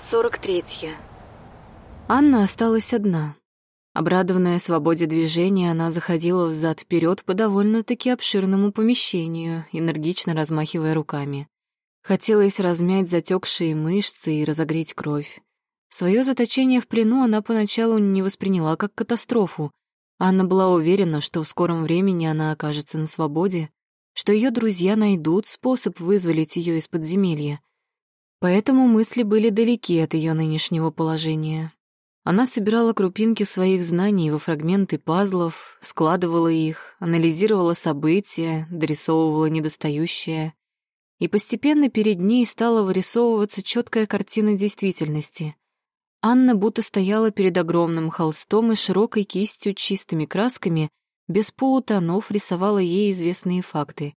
43. Анна осталась одна. Обрадованная свободе движения, она заходила взад вперед по довольно-таки обширному помещению, энергично размахивая руками. Хотелось размять затекшие мышцы и разогреть кровь. Свое заточение в плену она поначалу не восприняла как катастрофу. Анна была уверена, что в скором времени она окажется на свободе, что ее друзья найдут способ вызволить ее из подземелья. Поэтому мысли были далеки от ее нынешнего положения. Она собирала крупинки своих знаний во фрагменты пазлов, складывала их, анализировала события, дорисовывала недостающее. И постепенно перед ней стала вырисовываться четкая картина действительности. Анна будто стояла перед огромным холстом и широкой кистью чистыми красками, без полутонов рисовала ей известные факты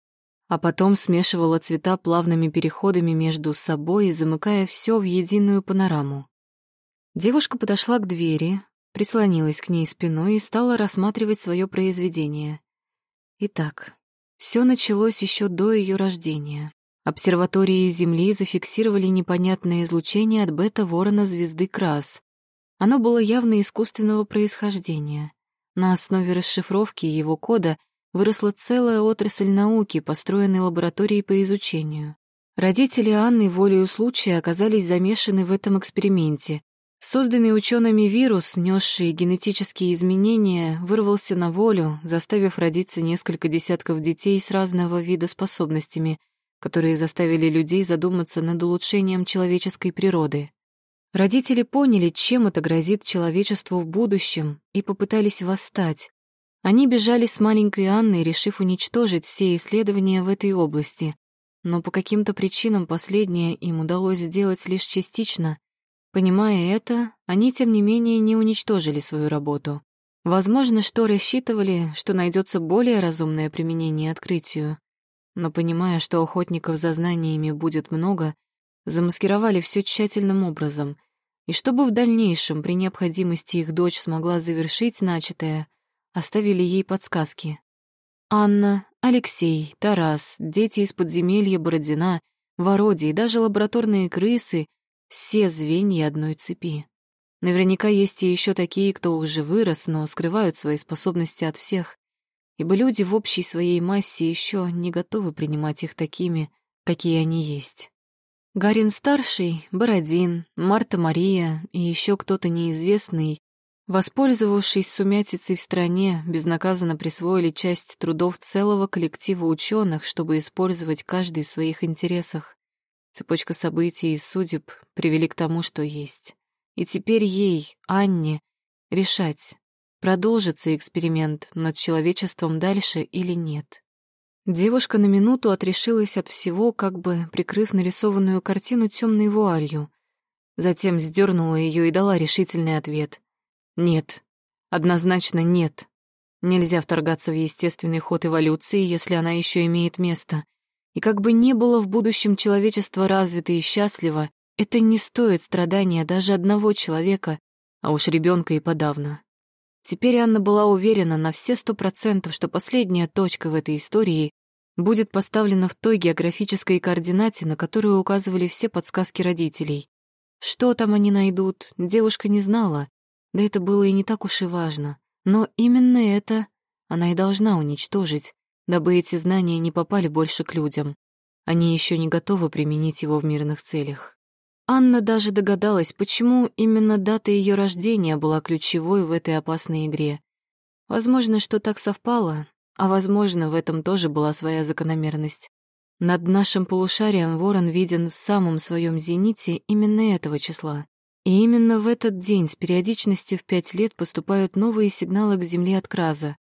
а потом смешивала цвета плавными переходами между собой, замыкая все в единую панораму. Девушка подошла к двери, прислонилась к ней спиной и стала рассматривать свое произведение. Итак, все началось еще до ее рождения. Обсерватории Земли зафиксировали непонятное излучение от бета-ворона звезды Крас. Оно было явно искусственного происхождения. На основе расшифровки его кода — выросла целая отрасль науки, построенной лабораторией по изучению. Родители Анны волею случая оказались замешаны в этом эксперименте. Созданный учеными вирус, несший генетические изменения, вырвался на волю, заставив родиться несколько десятков детей с разного вида способностями, которые заставили людей задуматься над улучшением человеческой природы. Родители поняли, чем это грозит человечеству в будущем, и попытались восстать, они бежали с маленькой Анной, решив уничтожить все исследования в этой области. Но по каким-то причинам последнее им удалось сделать лишь частично. Понимая это, они, тем не менее, не уничтожили свою работу. Возможно, что рассчитывали, что найдется более разумное применение открытию. Но понимая, что охотников за знаниями будет много, замаскировали все тщательным образом. И чтобы в дальнейшем при необходимости их дочь смогла завершить начатое — оставили ей подсказки. Анна, Алексей, Тарас, дети из подземелья Бородина, Вородий, даже лабораторные крысы — все звенья одной цепи. Наверняка есть и еще такие, кто уже вырос, но скрывают свои способности от всех, ибо люди в общей своей массе еще не готовы принимать их такими, какие они есть. Гарин-старший, Бородин, Марта-Мария и еще кто-то неизвестный Воспользовавшись сумятицей в стране, безнаказанно присвоили часть трудов целого коллектива ученых, чтобы использовать каждый в своих интересах. Цепочка событий и судеб привели к тому, что есть. И теперь ей, Анне, решать, продолжится эксперимент над человечеством дальше или нет. Девушка на минуту отрешилась от всего, как бы прикрыв нарисованную картину темной вуалью. Затем сдернула ее и дала решительный ответ — нет. Однозначно нет. Нельзя вторгаться в естественный ход эволюции, если она еще имеет место. И как бы ни было в будущем человечество развито и счастливо, это не стоит страдания даже одного человека, а уж ребенка и подавно. Теперь Анна была уверена на все сто процентов, что последняя точка в этой истории будет поставлена в той географической координате, на которую указывали все подсказки родителей. Что там они найдут, девушка не знала, да это было и не так уж и важно. Но именно это она и должна уничтожить, дабы эти знания не попали больше к людям. Они еще не готовы применить его в мирных целях. Анна даже догадалась, почему именно дата ее рождения была ключевой в этой опасной игре. Возможно, что так совпало, а возможно, в этом тоже была своя закономерность. Над нашим полушарием ворон виден в самом своем зените именно этого числа. И именно в этот день с периодичностью в пять лет поступают новые сигналы к Земле от Краза.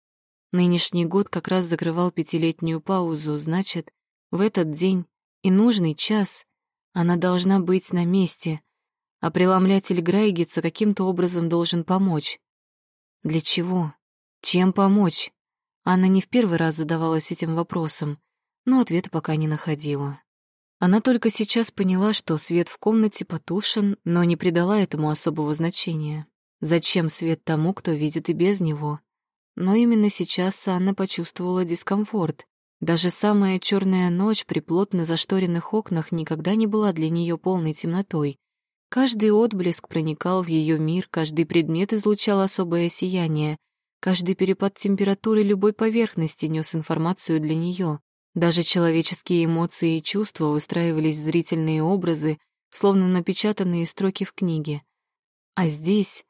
Нынешний год как раз закрывал пятилетнюю паузу, значит, в этот день и нужный час она должна быть на месте, а преломлятель Грайгица каким-то образом должен помочь. Для чего? Чем помочь? Анна не в первый раз задавалась этим вопросом, но ответа пока не находила. Она только сейчас поняла, что свет в комнате потушен, но не придала этому особого значения. Зачем свет тому, кто видит и без него? Но именно сейчас Анна почувствовала дискомфорт. Даже самая черная ночь при плотно зашторенных окнах никогда не была для нее полной темнотой. Каждый отблеск проникал в ее мир, каждый предмет излучал особое сияние, каждый перепад температуры любой поверхности нес информацию для нее. Даже человеческие эмоции и чувства выстраивались в зрительные образы, словно напечатанные строки в книге. А здесь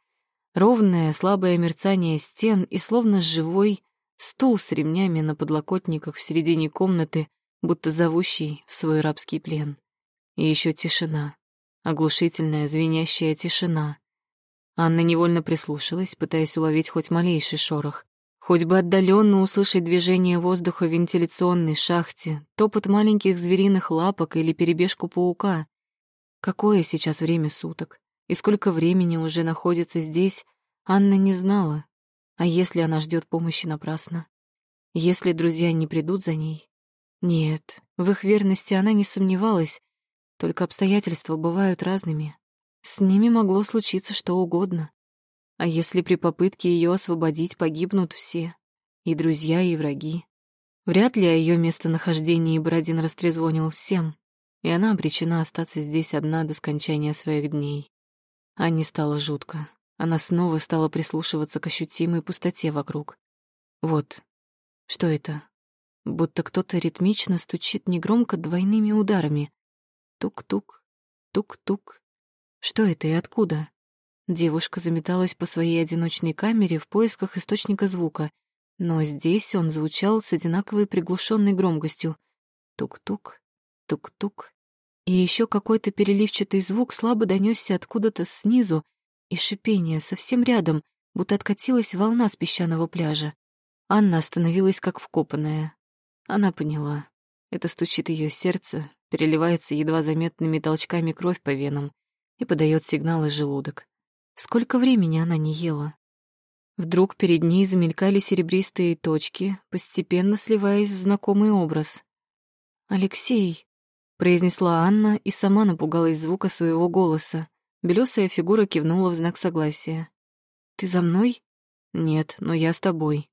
ровное слабое мерцание стен и словно живой стул с ремнями на подлокотниках в середине комнаты, будто зовущий в свой рабский плен. И еще тишина, оглушительная звенящая тишина. Анна невольно прислушалась, пытаясь уловить хоть малейший шорох, хоть бы отдаленно услышать движение воздуха в вентиляционной шахте, топот маленьких звериных лапок или перебежку паука. Какое сейчас время суток и сколько времени уже находится здесь, Анна не знала. А если она ждет помощи напрасно? Если друзья не придут за ней? Нет, в их верности она не сомневалась, только обстоятельства бывают разными. С ними могло случиться что угодно. А если при попытке ее освободить погибнут все, и друзья, и враги? Вряд ли о ее местонахождении Бородин растрезвонил всем, и она обречена остаться здесь одна до скончания своих дней. Анне стало жутко. Она снова стала прислушиваться к ощутимой пустоте вокруг. Вот, что это? Будто кто-то ритмично стучит негромко двойными ударами. Тук-тук, тук-тук. Что это и откуда? Девушка заметалась по своей одиночной камере в поисках источника звука, но здесь он звучал с одинаковой приглушенной громкостью. Тук-тук, тук-тук. И еще какой-то переливчатый звук слабо донесся откуда-то снизу, и шипение совсем рядом, будто откатилась волна с песчаного пляжа. Анна остановилась как вкопанная. Она поняла. Это стучит ее сердце, переливается едва заметными толчками кровь по венам и подает сигналы желудок. Сколько времени она не ела? Вдруг перед ней замелькали серебристые точки, постепенно сливаясь в знакомый образ. «Алексей», — произнесла Анна и сама напугалась звука своего голоса. Белёсая фигура кивнула в знак согласия. «Ты за мной?» «Нет, но я с тобой».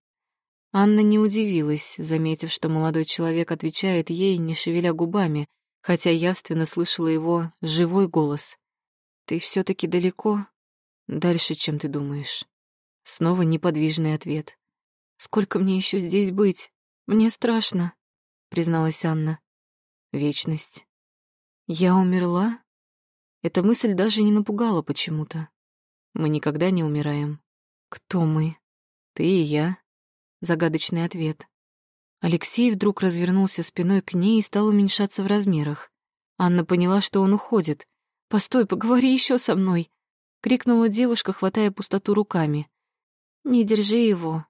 Анна не удивилась, заметив, что молодой человек отвечает ей, не шевеля губами, хотя явственно слышала его живой голос. «Ты все таки далеко?» «Дальше, чем ты думаешь». Снова неподвижный ответ. «Сколько мне еще здесь быть? Мне страшно», — призналась Анна. «Вечность». «Я умерла?» Эта мысль даже не напугала почему-то. Мы никогда не умираем. Кто мы? Ты и я. Загадочный ответ. Алексей вдруг развернулся спиной к ней и стал уменьшаться в размерах. Анна поняла, что он уходит. «Постой, поговори еще со мной!» — крикнула девушка, хватая пустоту руками. «Не держи его!»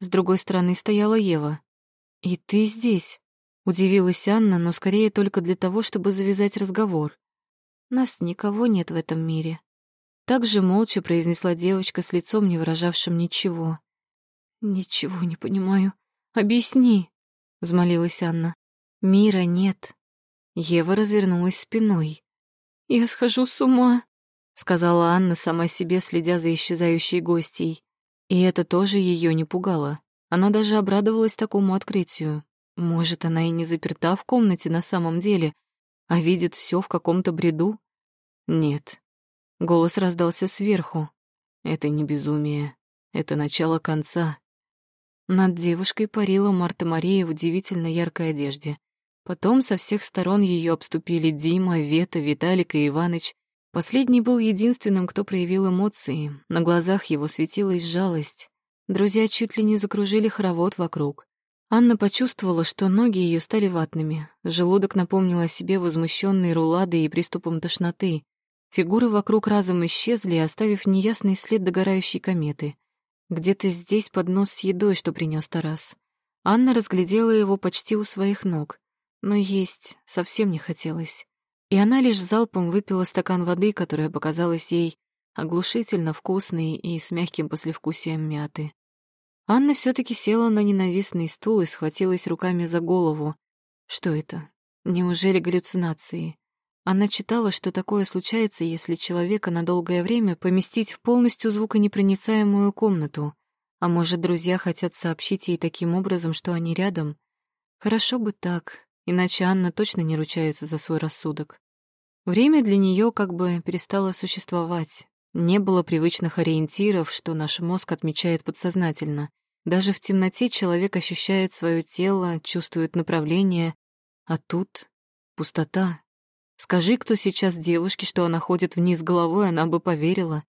С другой стороны стояла Ева. «И ты здесь?» — удивилась Анна, но скорее только для того, чтобы завязать разговор. Нас никого нет в этом мире. Так же молча произнесла девочка с лицом, не выражавшим ничего. «Ничего не понимаю. Объясни», — взмолилась Анна. «Мира нет». Ева развернулась спиной. «Я схожу с ума», — сказала Анна сама себе, следя за исчезающей гостьей. И это тоже ее не пугало. Она даже обрадовалась такому открытию. Может, она и не заперта в комнате на самом деле, а видит все в каком-то бреду? Нет. Голос раздался сверху. Это не безумие. Это начало конца. Над девушкой парила Марта Мария в удивительно яркой одежде. Потом со всех сторон ее обступили Дима, Вета, Виталик и Иваныч. Последний был единственным, кто проявил эмоции. На глазах его светилась жалость. Друзья чуть ли не закружили хоровод вокруг. Анна почувствовала, что ноги ее стали ватными. Желудок напомнил о себе возмущенной руладой и приступом тошноты. Фигуры вокруг разом исчезли, оставив неясный след догорающей кометы. Где-то здесь поднос с едой, что принес Тарас. Анна разглядела его почти у своих ног, но есть совсем не хотелось. И она лишь залпом выпила стакан воды, которая показалась ей оглушительно вкусной и с мягким послевкусием мяты. Анна все таки села на ненавистный стул и схватилась руками за голову. Что это? Неужели галлюцинации? Она читала, что такое случается, если человека на долгое время поместить в полностью звуконепроницаемую комнату. А может, друзья хотят сообщить ей таким образом, что они рядом? Хорошо бы так, иначе Анна точно не ручается за свой рассудок. Время для нее как бы перестало существовать. Не было привычных ориентиров, что наш мозг отмечает подсознательно. Даже в темноте человек ощущает свое тело, чувствует направление, а тут пустота. Скажи, кто сейчас девушке, что она ходит вниз головой, она бы поверила.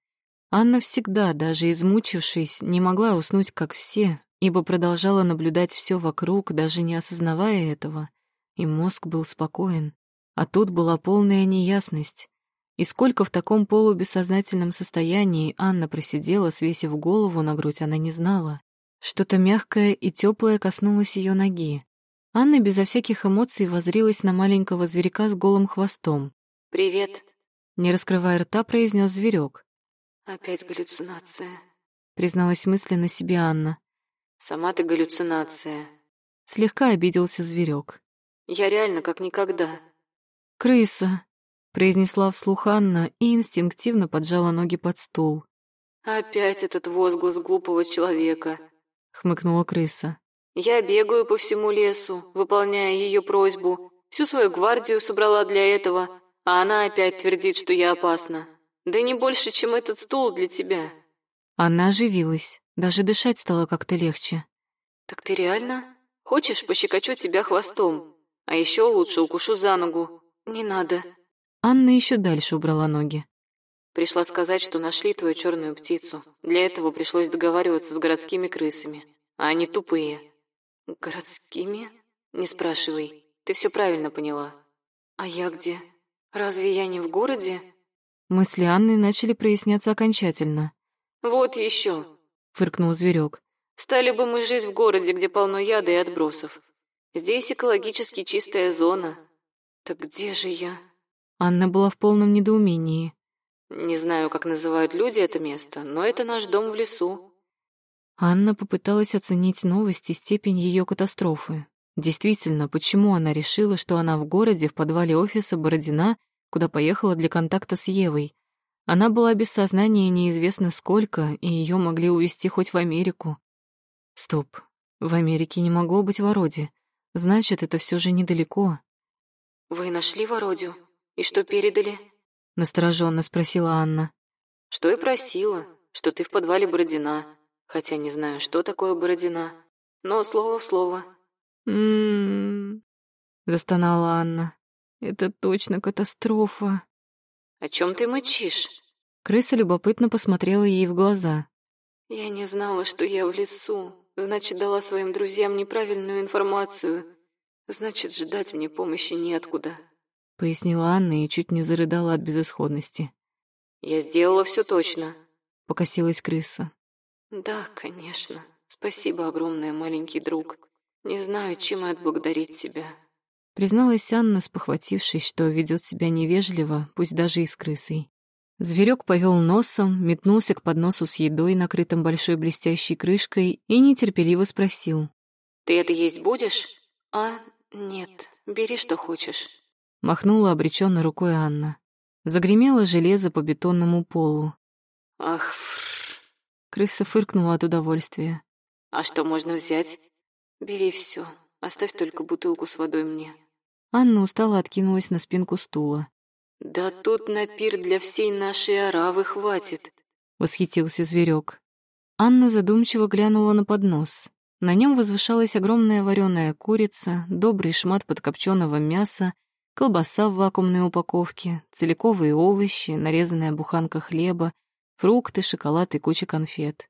Анна всегда, даже измучившись, не могла уснуть, как все, ибо продолжала наблюдать все вокруг, даже не осознавая этого. И мозг был спокоен. А тут была полная неясность. И сколько в таком полубессознательном состоянии Анна просидела, свесив голову на грудь, она не знала. Что-то мягкое и теплое коснулось ее ноги. Анна безо всяких эмоций возрилась на маленького зверька с голым хвостом. «Привет», — не раскрывая рта, произнес зверек. «Опять галлюцинация», — призналась мысленно себе Анна. «Сама ты галлюцинация». Слегка обиделся зверек. «Я реально как никогда». «Крыса», — произнесла вслух Анна и инстинктивно поджала ноги под стул. «Опять этот возглас глупого человека», — хмыкнула крыса. «Я бегаю по всему лесу, выполняя ее просьбу. Всю свою гвардию собрала для этого, а она опять твердит, что я опасна. Да не больше, чем этот стул для тебя». Она оживилась, даже дышать стало как-то легче. «Так ты реально? Хочешь, пощекочу тебя хвостом? А еще лучше укушу за ногу. Не надо». Анна еще дальше убрала ноги. Пришла сказать, что нашли твою черную птицу. Для этого пришлось договариваться с городскими крысами. А они тупые. Городскими? Не спрашивай. Ты все правильно поняла. А я где? Разве я не в городе? Мысли Анны начали проясняться окончательно. Вот еще, фыркнул зверек. Стали бы мы жить в городе, где полно яда и отбросов. Здесь экологически чистая зона, «Так где же я?» Анна была в полном недоумении. «Не знаю, как называют люди это место, но это наш дом в лесу». Анна попыталась оценить новость и степень ее катастрофы. Действительно, почему она решила, что она в городе, в подвале офиса Бородина, куда поехала для контакта с Евой? Она была без сознания неизвестно сколько, и ее могли увезти хоть в Америку. Стоп, в Америке не могло быть Вороде. Значит, это все же недалеко. «Вы нашли Вородю? И что передали?» — настороженно спросила Анна. «Что и просила, что ты в подвале Бородина, хотя не знаю, что такое Бородина, но слово в слово». «М-м-м», застонала Анна. «Это точно катастрофа». «О чем ты мычишь?» Крыса любопытно посмотрела ей в глаза. «Я не знала, что я в лесу, значит, дала своим друзьям неправильную информацию. Значит, ждать мне помощи неоткуда», — пояснила Анна и чуть не зарыдала от безысходности. «Я сделала все точно», — покосилась крыса. «Да, конечно. Спасибо огромное, маленький друг. Не знаю, чем и отблагодарить тебя». Призналась Анна, спохватившись, что ведет себя невежливо, пусть даже и с крысой. Зверек повел носом, метнулся к подносу с едой, накрытым большой блестящей крышкой, и нетерпеливо спросил. «Ты это есть будешь?» «А, «Нет, бери, что хочешь», — махнула обреченно рукой Анна. Загремело железо по бетонному полу. «Ах, фррр!» Крыса фыркнула от удовольствия. «А что можно взять?» «Бери все, оставь только бутылку с водой мне». Анна устало откинулась на спинку стула. «Да тут на пир для всей нашей оравы хватит», — восхитился зверек. Анна задумчиво глянула на поднос. На нем возвышалась огромная вареная курица, добрый шмат подкопченого мяса, колбаса в вакуумной упаковке, целиковые овощи, нарезанная буханка хлеба, фрукты, шоколад и куча конфет.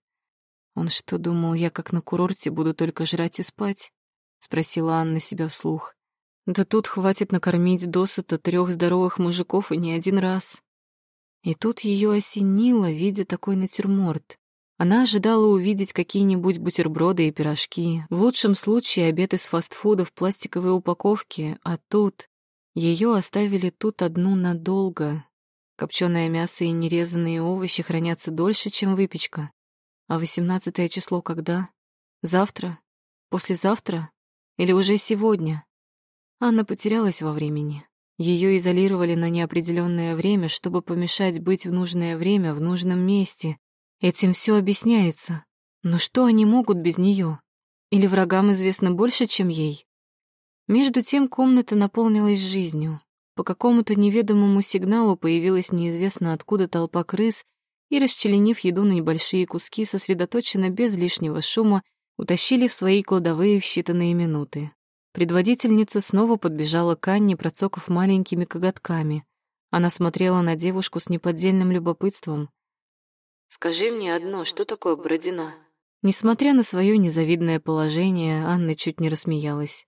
«Он что, думал, я как на курорте буду только жрать и спать?» — спросила Анна себя вслух. «Да тут хватит накормить досыта трех здоровых мужиков и не один раз». И тут ее осенило, видя такой натюрморт. Она ожидала увидеть какие-нибудь бутерброды и пирожки, в лучшем случае обед из фастфуда в пластиковой упаковке, а тут... Ее оставили тут одну надолго. Копченое мясо и нерезанные овощи хранятся дольше, чем выпечка. А восемнадцатое число когда? Завтра? Послезавтра? Или уже сегодня? Анна потерялась во времени. Ее изолировали на неопределенное время, чтобы помешать быть в нужное время в нужном месте, Этим все объясняется. Но что они могут без нее? Или врагам известно больше, чем ей? Между тем комната наполнилась жизнью. По какому-то неведомому сигналу появилась неизвестно откуда толпа крыс и, расчленив еду на небольшие куски, сосредоточенно без лишнего шума, утащили в свои кладовые в считанные минуты. Предводительница снова подбежала к Анне, процокав маленькими коготками. Она смотрела на девушку с неподдельным любопытством. «Скажи мне одно, что такое Бородина?» Несмотря на свое незавидное положение, Анна чуть не рассмеялась.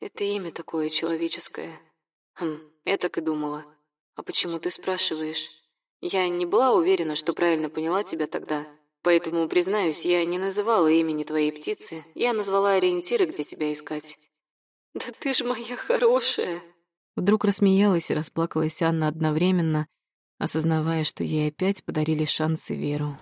«Это имя такое человеческое. Хм, я так и думала. А почему ты спрашиваешь? Я не была уверена, что правильно поняла тебя тогда. Поэтому, признаюсь, я не называла имени твоей птицы. Я назвала ориентиры, где тебя искать. Да ты ж моя хорошая. Вдруг рассмеялась и расплакалась Анна одновременно, осознавая, что ей опять подарили шанс и веру.